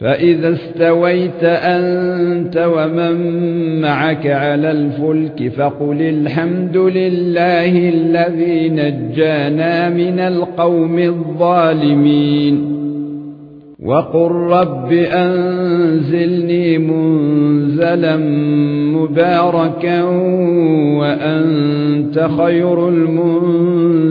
فإذا استويت أنت ومن معك على الفلك فقل الحمد لله الذي نجانا من القوم الظالمين. وقل رب أنزلني منزلا مباركا وأنت خير المنزلين.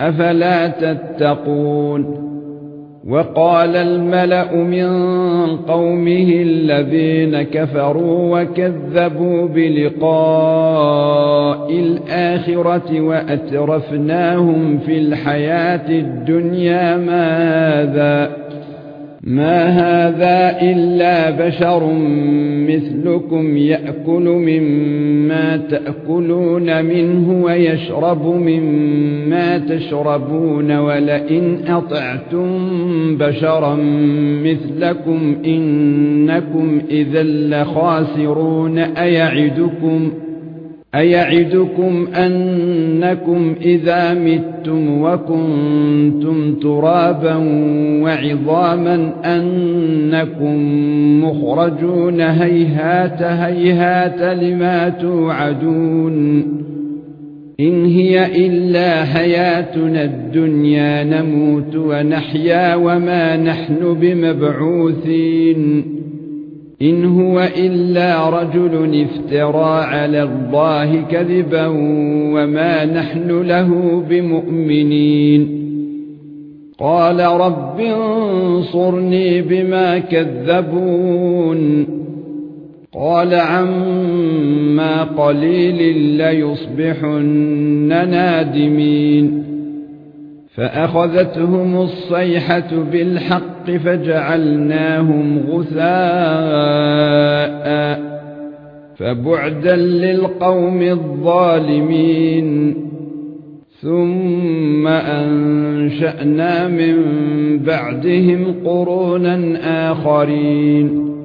أفلا تتقون وقال الملأ من قومه الذين كفروا وكذبوا بلقاء الآخرة وأترفناهم في الحياة الدنيا ماذا ما هذا الا بشر مثلكم ياكل مما تاكلون منه ويشرب مما تشربون ولئن اطعتم بشرا مثلكم انكم اذا لخاسرون ايعدكم أيعدكم أنكم إذا متم وكنتم ترابا وعظاما أنكم مخرجون هيهات هيهات لما توعدون إن هي إلا حياتنا الدنيا نموت ونحيا وما نحن بمبعوثين إن هو إلا رجل افترى على الله كذبا وما نحن له بمؤمنين. قال رب انصرني بما كذبون. قال عما قليل ليصبحن نادمين. فأخذتهم الصيحة بالحق فجعلناهم غثاء فبعدا للقوم الظالمين ثم أنشأنا من بعدهم قرونا آخرين